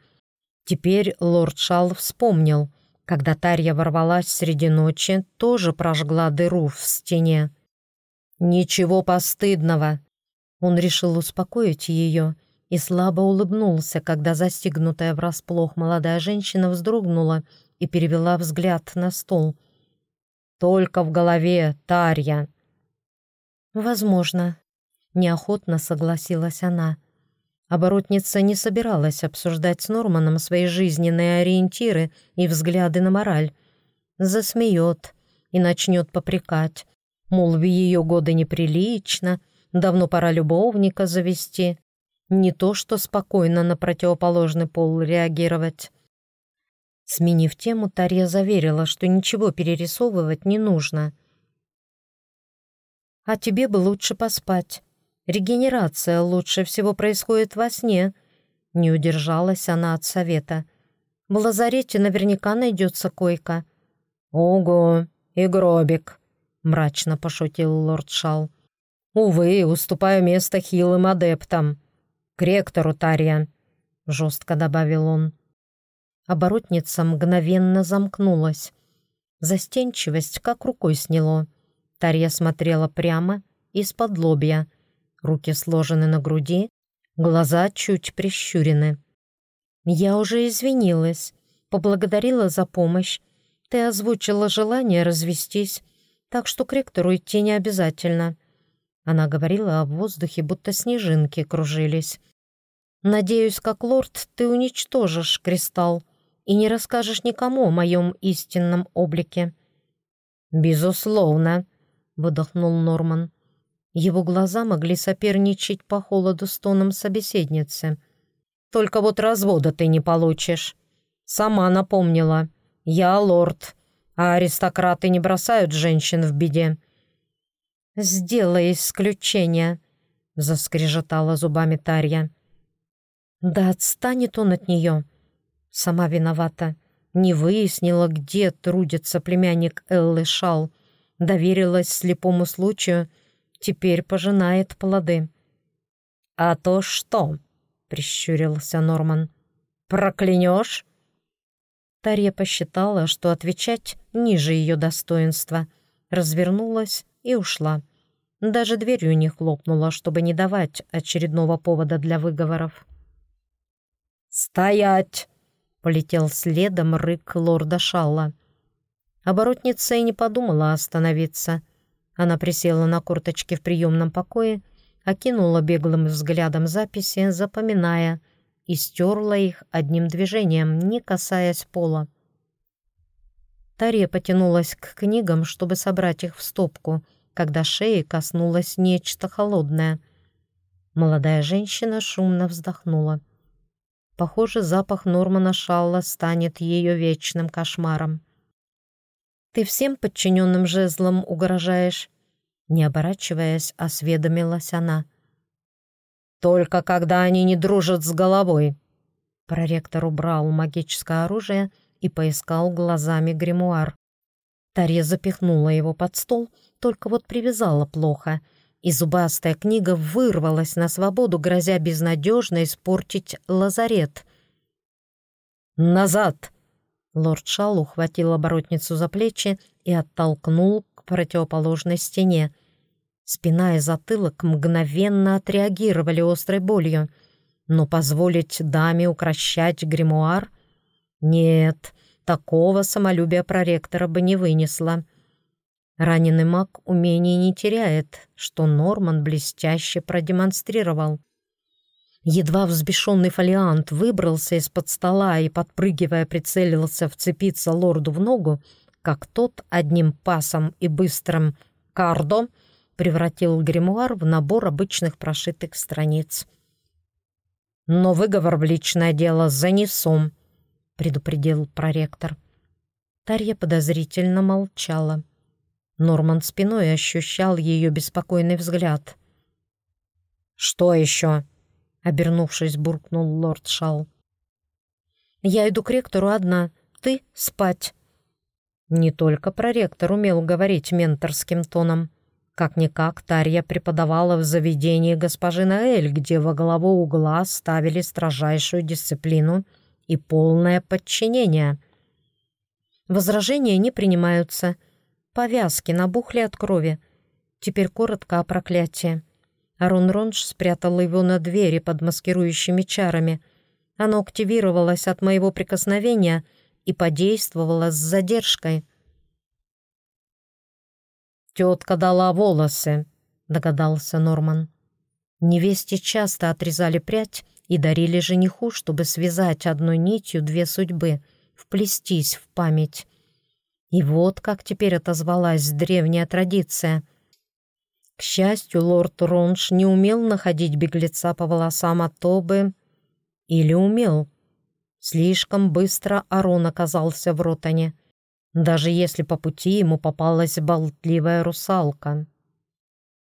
Теперь лорд Шал вспомнил, когда Тарья ворвалась среди ночи, тоже прожгла дыру в стене. «Ничего постыдного!» Он решил успокоить ее и слабо улыбнулся, когда застигнутая врасплох молодая женщина вздрогнула и перевела взгляд на стол. «Только в голове, Тарья!» «Возможно», — неохотно согласилась она. Оборотница не собиралась обсуждать с Норманом свои жизненные ориентиры и взгляды на мораль. Засмеет и начнет попрекать, мол, в ее годы неприлично, Давно пора любовника завести. Не то, что спокойно на противоположный пол реагировать. Сменив тему, Тарья заверила, что ничего перерисовывать не нужно. «А тебе бы лучше поспать. Регенерация лучше всего происходит во сне», — не удержалась она от совета. «В лазарете наверняка найдется койка». «Ого, и гробик», — мрачно пошутил лорд Шал. Увы, уступаю место хилым адептам. К ректору Тарья», — жестко добавил он. Оборотница мгновенно замкнулась. Застенчивость как рукой сняло. Тарья смотрела прямо, из-под лобья. Руки сложены на груди, глаза чуть прищурены. «Я уже извинилась, поблагодарила за помощь. Ты озвучила желание развестись, так что к ректору идти не обязательно. Она говорила, а в воздухе будто снежинки кружились. «Надеюсь, как лорд, ты уничтожишь кристалл и не расскажешь никому о моем истинном облике». «Безусловно», — выдохнул Норман. Его глаза могли соперничать по холоду с тоном собеседницы. «Только вот развода ты не получишь. Сама напомнила. Я лорд, а аристократы не бросают женщин в беде. «Сделай исключение», — заскрежетала зубами Тарья. «Да отстанет он от нее. Сама виновата. Не выяснила, где трудится племянник Эллы Шал. Доверилась слепому случаю. Теперь пожинает плоды». «А то что?» — прищурился Норман. «Проклянешь?» Тарья посчитала, что отвечать ниже ее достоинства. Развернулась и ушла. Даже дверью не хлопнула, чтобы не давать очередного повода для выговоров. «Стоять!» — полетел следом рык лорда Шалла. Оборотница и не подумала остановиться. Она присела на корточки в приемном покое, окинула беглым взглядом записи, запоминая, и стерла их одним движением, не касаясь пола. Тария потянулась к книгам, чтобы собрать их в стопку, когда шеи коснулось нечто холодное. Молодая женщина шумно вздохнула. Похоже, запах Нормана Шалла станет ее вечным кошмаром. «Ты всем подчиненным жезлом угрожаешь?» Не оборачиваясь, осведомилась она. «Только когда они не дружат с головой». Проректор убрал магическое оружие и поискал глазами гримуар. Тарья запихнула его под стол, только вот привязала плохо, и зубастая книга вырвалась на свободу, грозя безнадежно испортить лазарет. «Назад!» Лорд Шал ухватил оборотницу за плечи и оттолкнул к противоположной стене. Спина и затылок мгновенно отреагировали острой болью, но позволить даме укращать гримуар — нет, такого самолюбия проректора бы не вынесла. Раненый маг умений не теряет, что Норман блестяще продемонстрировал. Едва взбешенный фолиант выбрался из-под стола и, подпрыгивая, прицелился вцепиться лорду в ногу, как тот одним пасом и быстрым «кардо» превратил гримуар в набор обычных прошитых страниц. «Но выговор в личное дело занесу», — предупредил проректор. Тарья подозрительно молчала. Норман спиной ощущал ее беспокойный взгляд. «Что еще?» — обернувшись, буркнул лорд Шал. «Я иду к ректору одна. Ты — спать». Не только проректор умел говорить менторским тоном. Как-никак Тарья преподавала в заведении госпожи Наэль, где во главу угла ставили строжайшую дисциплину и полное подчинение. Возражения не принимаются. Повязки набухли от крови. Теперь коротко о проклятии. Арон Ронж спрятал его на двери под маскирующими чарами. Оно активировалось от моего прикосновения и подействовало с задержкой. «Тетка дала волосы», — догадался Норман. Невесте часто отрезали прядь и дарили жениху, чтобы связать одной нитью две судьбы, вплестись в память. И вот как теперь отозвалась древняя традиция. К счастью, лорд Ронш не умел находить беглеца по волосам от Тобы. Или умел. Слишком быстро Арон оказался в Ротане даже если по пути ему попалась болтливая русалка.